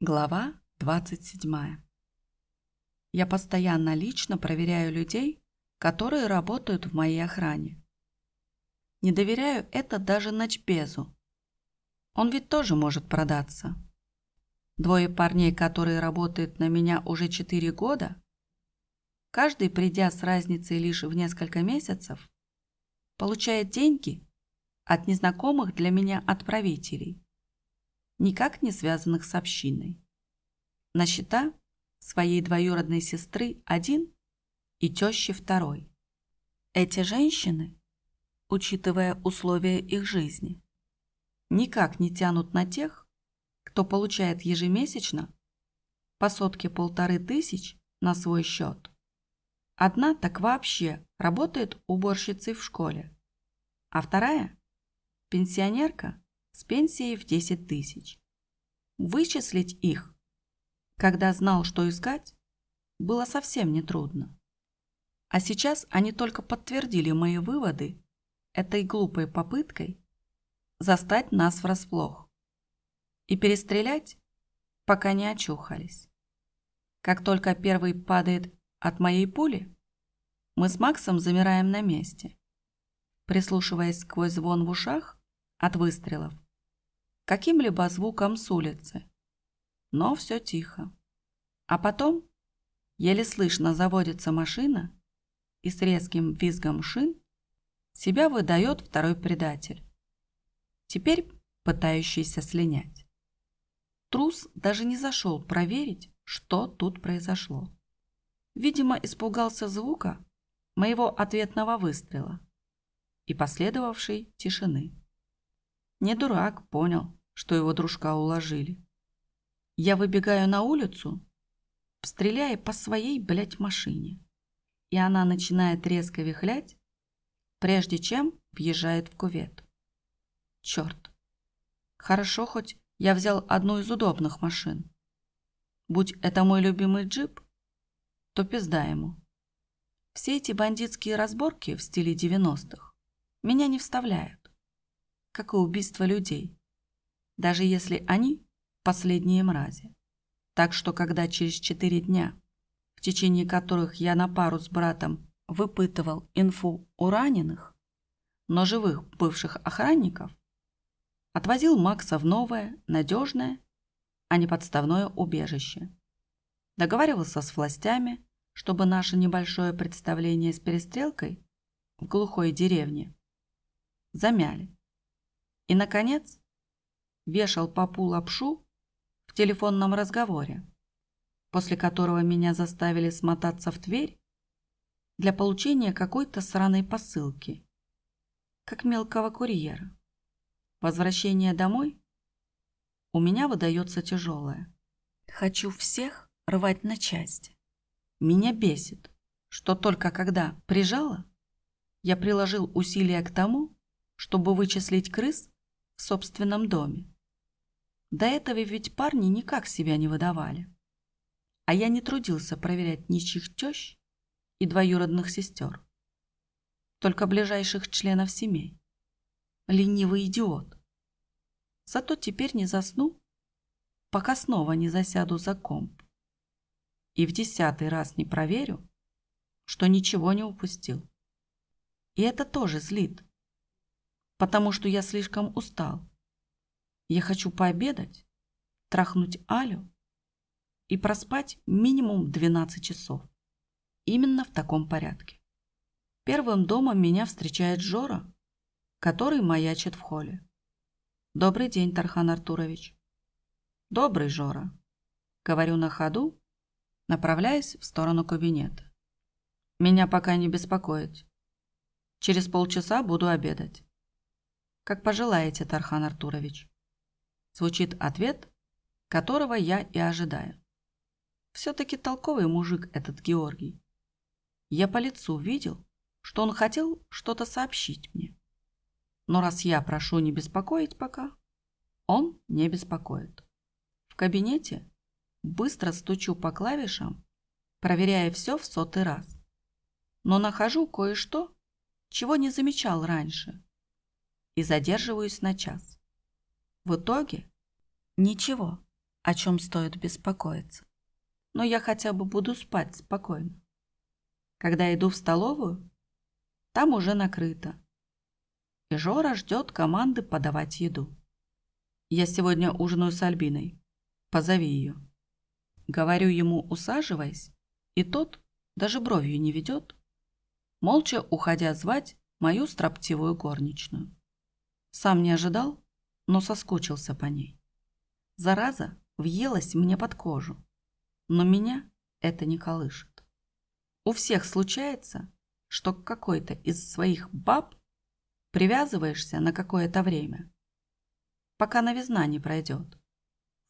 Глава 27. Я постоянно лично проверяю людей, которые работают в моей охране. Не доверяю это даже Ночбезу. Он ведь тоже может продаться. Двое парней, которые работают на меня уже 4 года, каждый, придя с разницей лишь в несколько месяцев, получает деньги от незнакомых для меня отправителей никак не связанных с общиной. На счета своей двоюродной сестры один и тещи второй. Эти женщины, учитывая условия их жизни, никак не тянут на тех, кто получает ежемесячно по сотке полторы тысяч на свой счет. Одна так вообще работает уборщицей в школе, а вторая – пенсионерка с пенсией в 10 тысяч. Вычислить их, когда знал, что искать, было совсем нетрудно. А сейчас они только подтвердили мои выводы этой глупой попыткой застать нас врасплох и перестрелять, пока не очухались. Как только первый падает от моей пули, мы с Максом замираем на месте, прислушиваясь сквозь звон в ушах от выстрелов каким-либо звуком с улицы. Но все тихо. А потом еле слышно заводится машина, и с резким визгом шин себя выдает второй предатель, теперь пытающийся слинять. Трус даже не зашел проверить, что тут произошло. Видимо, испугался звука моего ответного выстрела и последовавшей тишины. Не дурак, понял, что его дружка уложили. Я выбегаю на улицу, стреляя по своей, блядь, машине. И она начинает резко вихлять, прежде чем въезжает в кувет. Черт. Хорошо хоть я взял одну из удобных машин. Будь это мой любимый джип, то пизда ему. Все эти бандитские разборки в стиле 90-х меня не вставляют, как и убийство людей даже если они последние мрази. Так что, когда через четыре дня, в течение которых я на пару с братом выпытывал инфу у раненых, но живых бывших охранников, отвозил Макса в новое, надежное, а не подставное убежище. Договаривался с властями, чтобы наше небольшое представление с перестрелкой в глухой деревне замяли. И, наконец, вешал папу лапшу в телефонном разговоре, после которого меня заставили смотаться в Тверь для получения какой-то сраной посылки, как мелкого курьера. Возвращение домой у меня выдается тяжелое. Хочу всех рвать на части. Меня бесит, что только когда прижала, я приложил усилия к тому, чтобы вычислить крыс в собственном доме. До этого ведь парни никак себя не выдавали. А я не трудился проверять ничьих тещ и двоюродных сестер. Только ближайших членов семей. Ленивый идиот. Зато теперь не засну, пока снова не засяду за комп. И в десятый раз не проверю, что ничего не упустил. И это тоже злит, потому что я слишком устал я хочу пообедать, трахнуть Алю и проспать минимум 12 часов. Именно в таком порядке. Первым домом меня встречает Жора, который маячит в холле. «Добрый день, Тархан Артурович». «Добрый, Жора», — говорю на ходу, направляясь в сторону кабинета. «Меня пока не беспокоить. Через полчаса буду обедать». «Как пожелаете, Тархан Артурович». Звучит ответ, которого я и ожидаю. Все-таки толковый мужик этот Георгий. Я по лицу видел, что он хотел что-то сообщить мне. Но раз я прошу не беспокоить пока, он не беспокоит. В кабинете быстро стучу по клавишам, проверяя все в сотый раз. Но нахожу кое-что, чего не замечал раньше, и задерживаюсь на час. В итоге ничего, о чем стоит беспокоиться. Но я хотя бы буду спать спокойно. Когда иду в столовую, там уже накрыто. И Жора ждет команды подавать еду. Я сегодня ужинаю с Альбиной. Позови ее. Говорю ему, усаживаясь, и тот даже бровью не ведет, молча уходя звать мою строптивую горничную. Сам не ожидал, но соскучился по ней. Зараза въелась мне под кожу, но меня это не колышет. У всех случается, что к какой-то из своих баб привязываешься на какое-то время, пока новизна не пройдет.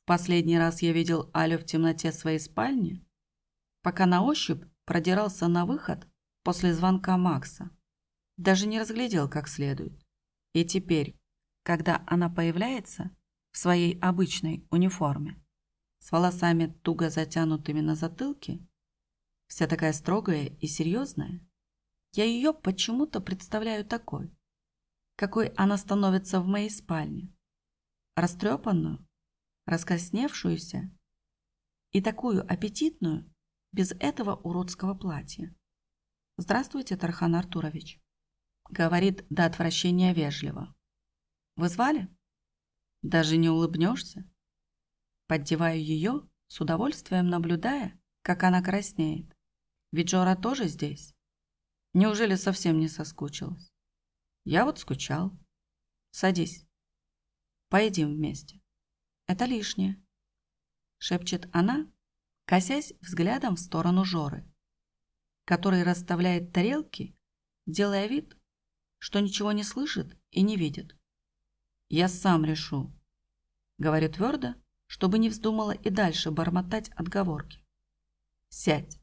В последний раз я видел Алю в темноте своей спальни, пока на ощупь продирался на выход после звонка Макса. Даже не разглядел как следует. И теперь, когда она появляется в своей обычной униформе, с волосами туго затянутыми на затылке, вся такая строгая и серьезная, я ее почему-то представляю такой, какой она становится в моей спальне. Растрепанную, раскосневшуюся и такую аппетитную без этого уродского платья. «Здравствуйте, Тархан Артурович», — говорит до отвращения вежливо. «Вы звали?» «Даже не улыбнешься?» Поддеваю ее, с удовольствием наблюдая, как она краснеет. Ведь Жора тоже здесь. Неужели совсем не соскучилась? Я вот скучал. Садись. Поедим вместе. Это лишнее. Шепчет она, косясь взглядом в сторону Жоры, который расставляет тарелки, делая вид, что ничего не слышит и не видит. «Я сам решу», — говорю твердо, чтобы не вздумала и дальше бормотать отговорки. «Сядь».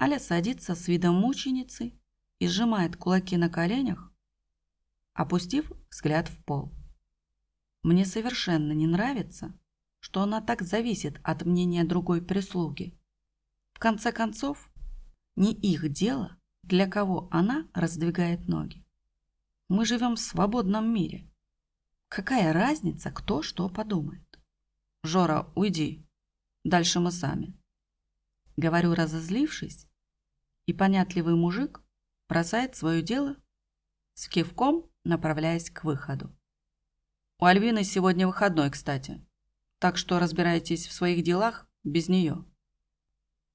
Аля садится с видом мученицы и сжимает кулаки на коленях, опустив взгляд в пол. Мне совершенно не нравится, что она так зависит от мнения другой прислуги. В конце концов, не их дело, для кого она раздвигает ноги. Мы живем в свободном мире. Какая разница, кто что подумает? Жора, уйди. Дальше мы сами. Говорю, разозлившись, и понятливый мужик бросает свое дело с кивком, направляясь к выходу. У Альвины сегодня выходной, кстати, так что разбирайтесь в своих делах без нее.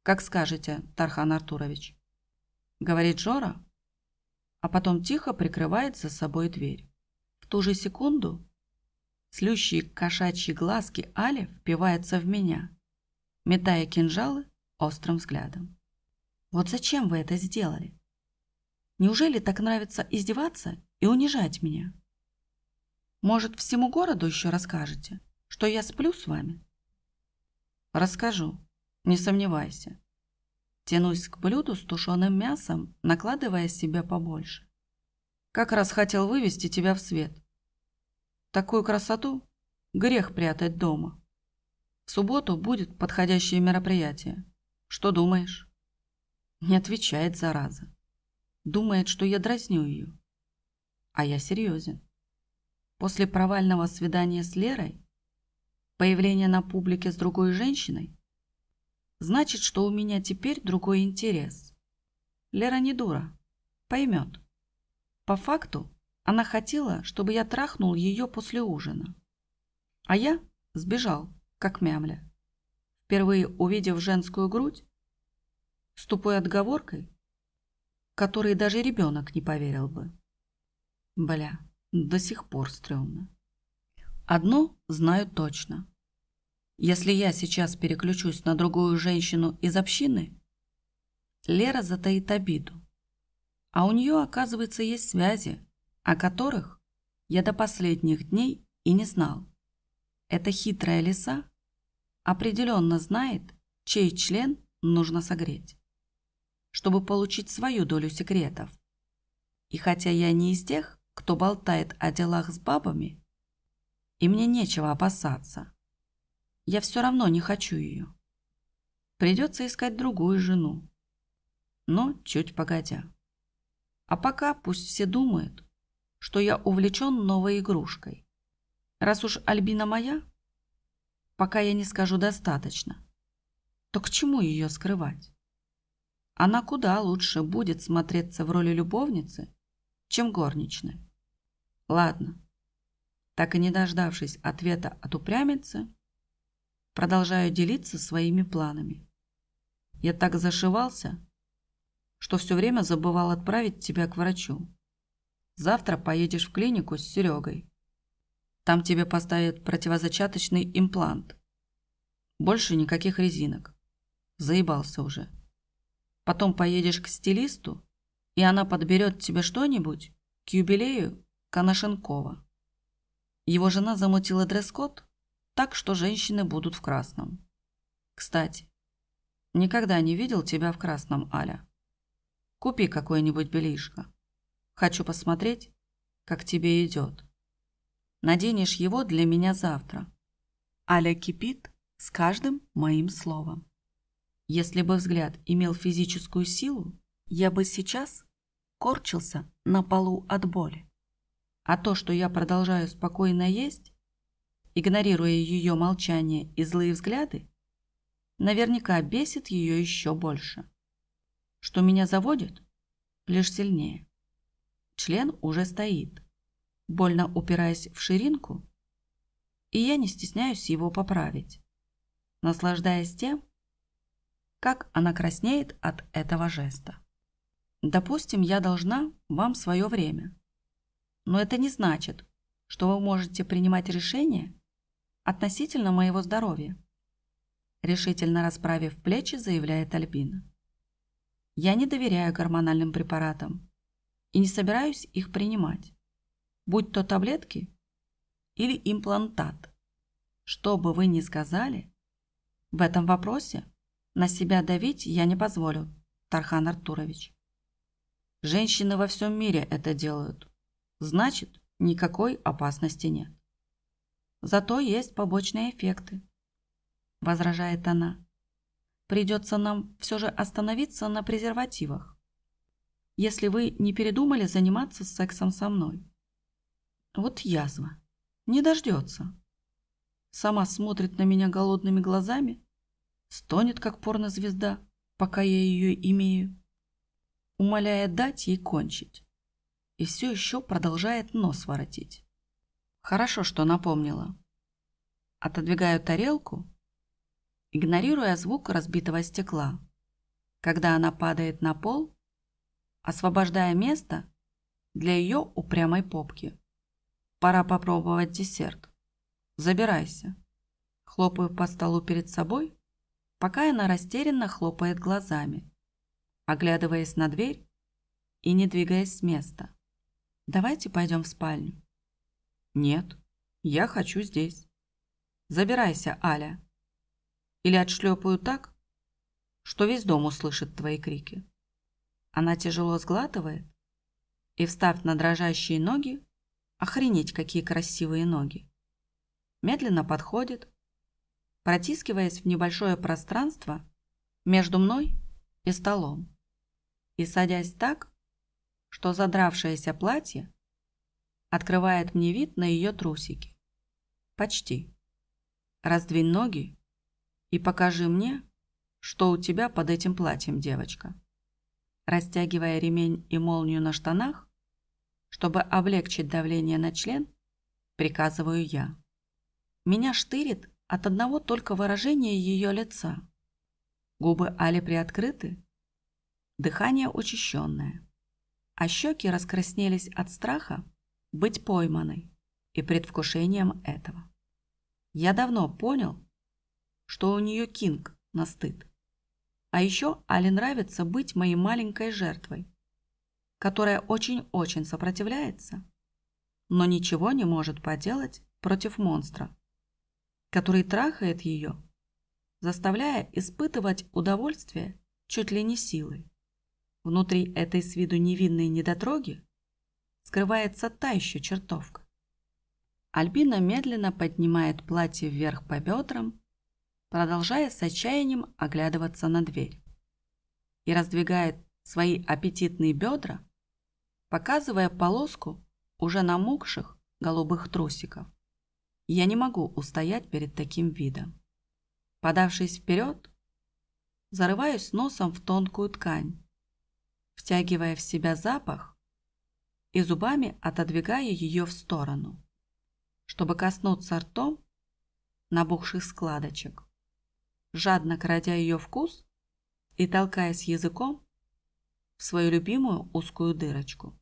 Как скажете, Тархан Артурович. Говорит Жора, а потом тихо прикрывает за собой дверь. В ту же секунду Слющие кошачьи глазки Али впиваются в меня, метая кинжалы острым взглядом. Вот зачем вы это сделали? Неужели так нравится издеваться и унижать меня? Может, всему городу еще расскажете, что я сплю с вами? Расскажу, не сомневайся. Тянусь к блюду с тушеным мясом, накладывая себе побольше. Как раз хотел вывести тебя в свет – Такую красоту грех прятать дома. В субботу будет подходящее мероприятие. Что думаешь? Не отвечает, зараза. Думает, что я дразню ее. А я серьезен. После провального свидания с Лерой, появление на публике с другой женщиной, значит, что у меня теперь другой интерес. Лера не дура, поймет. По факту она хотела, чтобы я трахнул ее после ужина. А я сбежал, как мямля. Впервые увидев женскую грудь, с тупой отговоркой, которой даже ребенок не поверил бы. Бля, до сих пор стрёмно. Одно знаю точно. Если я сейчас переключусь на другую женщину из общины, Лера затаит обиду. А у нее, оказывается, есть связи, о которых я до последних дней и не знал. Эта хитрая лиса определенно знает, чей член нужно согреть, чтобы получить свою долю секретов. И хотя я не из тех, кто болтает о делах с бабами, и мне нечего опасаться, я все равно не хочу ее. Придется искать другую жену, но чуть погодя. А пока пусть все думают, что я увлечен новой игрушкой. Раз уж Альбина моя, пока я не скажу достаточно, то к чему ее скрывать? Она куда лучше будет смотреться в роли любовницы, чем горничной. Ладно. Так и не дождавшись ответа от упрямицы, продолжаю делиться своими планами. Я так зашивался, что все время забывал отправить тебя к врачу. Завтра поедешь в клинику с Серегой. Там тебе поставят противозачаточный имплант. Больше никаких резинок. Заебался уже. Потом поедешь к стилисту, и она подберет тебе что-нибудь к юбилею Коношенкова. Его жена замутила дресс-код, так что женщины будут в красном. Кстати, никогда не видел тебя в красном, Аля. Купи какое-нибудь белишко. Хочу посмотреть, как тебе идет. Наденешь его для меня завтра. Аля кипит с каждым моим словом. Если бы взгляд имел физическую силу, я бы сейчас корчился на полу от боли. А то, что я продолжаю спокойно есть, игнорируя ее молчание и злые взгляды, наверняка бесит ее еще больше. Что меня заводит, лишь сильнее. Член уже стоит, больно упираясь в ширинку, и я не стесняюсь его поправить, наслаждаясь тем, как она краснеет от этого жеста. Допустим, я должна вам свое время. Но это не значит, что вы можете принимать решения относительно моего здоровья. Решительно расправив плечи, заявляет Альбина. Я не доверяю гормональным препаратам и не собираюсь их принимать, будь то таблетки или имплантат. Что бы вы ни сказали, в этом вопросе на себя давить я не позволю, Тархан Артурович. Женщины во всем мире это делают. Значит, никакой опасности нет. Зато есть побочные эффекты, возражает она. Придется нам все же остановиться на презервативах, если вы не передумали заниматься сексом со мной. Вот язва. Не дождется. Сама смотрит на меня голодными глазами, стонет, как порнозвезда, пока я ее имею, умоляя дать ей кончить, и все еще продолжает нос воротить. Хорошо, что напомнила. Отодвигаю тарелку, игнорируя звук разбитого стекла, когда она падает на пол, освобождая место для ее упрямой попки. Пора попробовать десерт. Забирайся. Хлопаю по столу перед собой пока она растерянно хлопает глазами, оглядываясь на дверь и не двигаясь с места. «Давайте пойдем в спальню». «Нет, я хочу здесь». «Забирайся, Аля. Или отшлепаю так, что весь дом услышит твои крики». Она тяжело сглатывает и, встав на дрожащие ноги, охренеть, какие красивые ноги, медленно подходит, протискиваясь в небольшое пространство между мной и столом и садясь так, что задравшееся платье открывает мне вид на ее трусики. Почти. Раздвинь ноги и покажи мне, что у тебя под этим платьем, девочка. Растягивая ремень и молнию на штанах, чтобы облегчить давление на член, приказываю я. Меня штырит от одного только выражения ее лица. Губы Али приоткрыты, дыхание учащенное, а щеки раскраснелись от страха быть пойманной и предвкушением этого. Я давно понял, что у нее кинг на стыд. А еще Али нравится быть моей маленькой жертвой, которая очень-очень сопротивляется, но ничего не может поделать против монстра, который трахает ее, заставляя испытывать удовольствие чуть ли не силой. Внутри этой с виду невинной недотроги скрывается та еще чертовка. Альбина медленно поднимает платье вверх по бедрам, продолжая с отчаянием оглядываться на дверь, и раздвигает свои аппетитные бедра, показывая полоску уже намокших голубых трусиков. Я не могу устоять перед таким видом. Подавшись вперед, зарываюсь носом в тонкую ткань, втягивая в себя запах и зубами отодвигая ее в сторону, чтобы коснуться ртом набухших складочек, жадно крадя ее вкус и толкаясь языком в свою любимую узкую дырочку.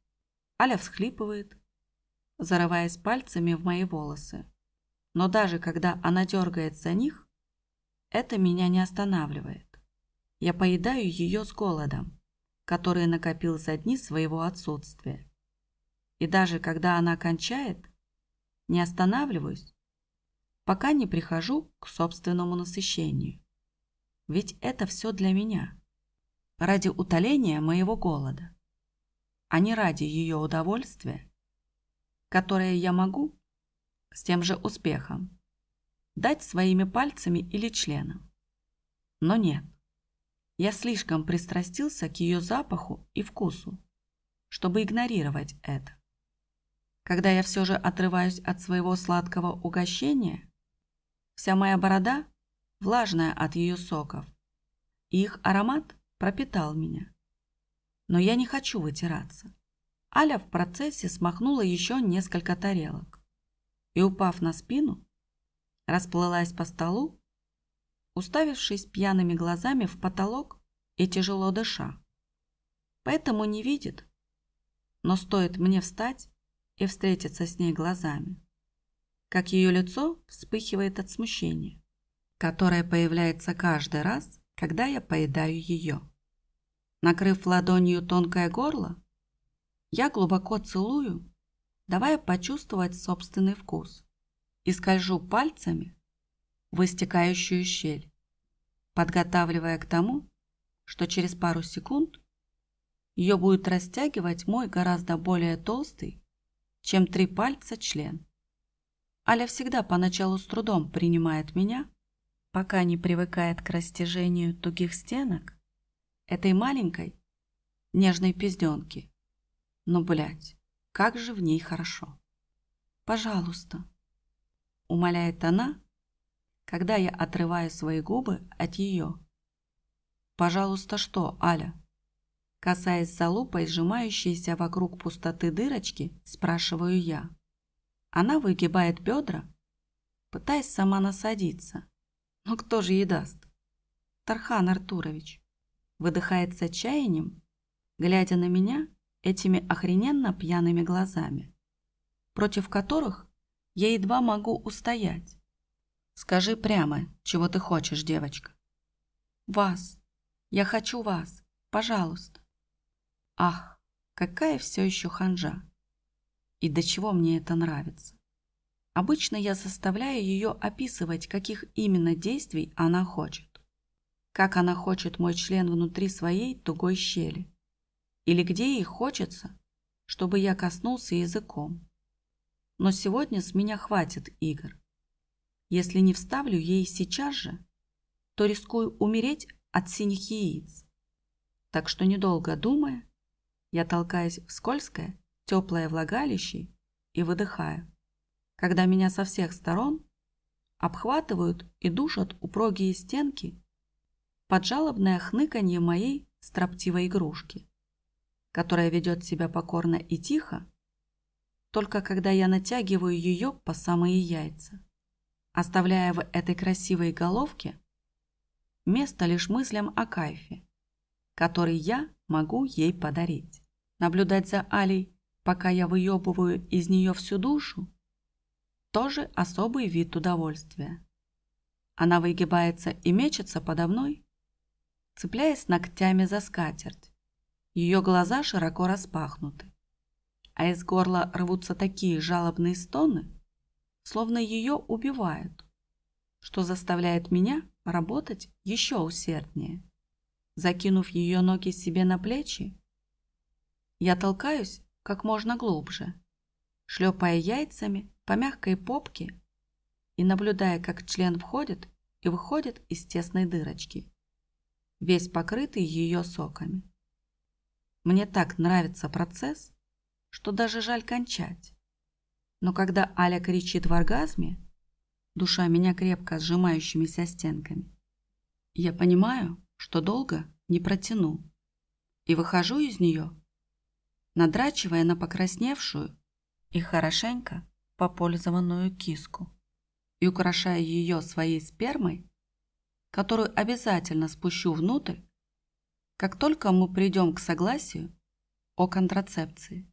Аля всхлипывает, зарываясь пальцами в мои волосы. Но даже когда она дергает за них, это меня не останавливает. Я поедаю ее с голодом, который накопил за дни своего отсутствия. И даже когда она кончает, не останавливаюсь, пока не прихожу к собственному насыщению. Ведь это все для меня, ради утоления моего голода, а не ради ее удовольствия, которое я могу с тем же успехом дать своими пальцами или членом. Но нет, я слишком пристрастился к ее запаху и вкусу, чтобы игнорировать это. Когда я все же отрываюсь от своего сладкого угощения, вся моя борода влажная от ее соков, их аромат пропитал меня. Но я не хочу вытираться. Аля в процессе смахнула еще несколько тарелок и, упав на спину, расплылась по столу уставившись пьяными глазами в потолок и тяжело дыша. Поэтому не видит, но стоит мне встать и встретиться с ней глазами, как ее лицо вспыхивает от смущения, которое появляется каждый раз, когда я поедаю ее. Накрыв ладонью тонкое горло, я глубоко целую, давая почувствовать собственный вкус, и скольжу пальцами в истекающую щель, подготавливая к тому, что через пару секунд ее будет растягивать мой гораздо более толстый, чем три пальца член. Аля всегда поначалу с трудом принимает меня, пока не привыкает к растяжению тугих стенок этой маленькой нежной пизденки. Но, блядь, как же в ней хорошо. «Пожалуйста», — умоляет она, когда я отрываю свои губы от ее. «Пожалуйста, что, Аля?» Касаясь залупой сжимающейся вокруг пустоты дырочки, спрашиваю я. Она выгибает бедра, пытаясь сама насадиться. Но кто же ей даст? Тархан Артурович выдыхает с отчаянием, глядя на меня этими охрененно пьяными глазами, против которых я едва могу устоять. Скажи прямо, чего ты хочешь, девочка. Вас. Я хочу вас. Пожалуйста. Ах, какая все еще ханжа. И до чего мне это нравится. Обычно я заставляю ее описывать, каких именно действий она хочет. Как она хочет мой член внутри своей тугой щели. Или где ей хочется, чтобы я коснулся языком. Но сегодня с меня хватит игр. Если не вставлю ей сейчас же, то рискую умереть от синих яиц. Так что, недолго думая, я толкаюсь в скользкое, теплое влагалище и выдыхаю, когда меня со всех сторон обхватывают и душат упругие стенки под жалобное хныканье моей строптивой игрушки, которая ведет себя покорно и тихо, только когда я натягиваю ее по самые яйца оставляя в этой красивой головке место лишь мыслям о кайфе, который я могу ей подарить. Наблюдать за Алей, пока я выебываю из нее всю душу, тоже особый вид удовольствия. Она выгибается и мечется подо мной, цепляясь ногтями за скатерть. Ее глаза широко распахнуты, а из горла рвутся такие жалобные стоны, словно ее убивают, что заставляет меня работать еще усерднее. Закинув ее ноги себе на плечи, я толкаюсь как можно глубже, шлепая яйцами по мягкой попке и наблюдая, как член входит и выходит из тесной дырочки, весь покрытый ее соками. Мне так нравится процесс, что даже жаль кончать. Но когда Аля кричит в оргазме, душа меня крепко сжимающимися стенками. Я понимаю, что долго не протяну, и выхожу из нее, надрачивая на покрасневшую и хорошенько попользованную киску и украшая ее своей спермой, которую обязательно спущу внутрь, как только мы придем к согласию о контрацепции.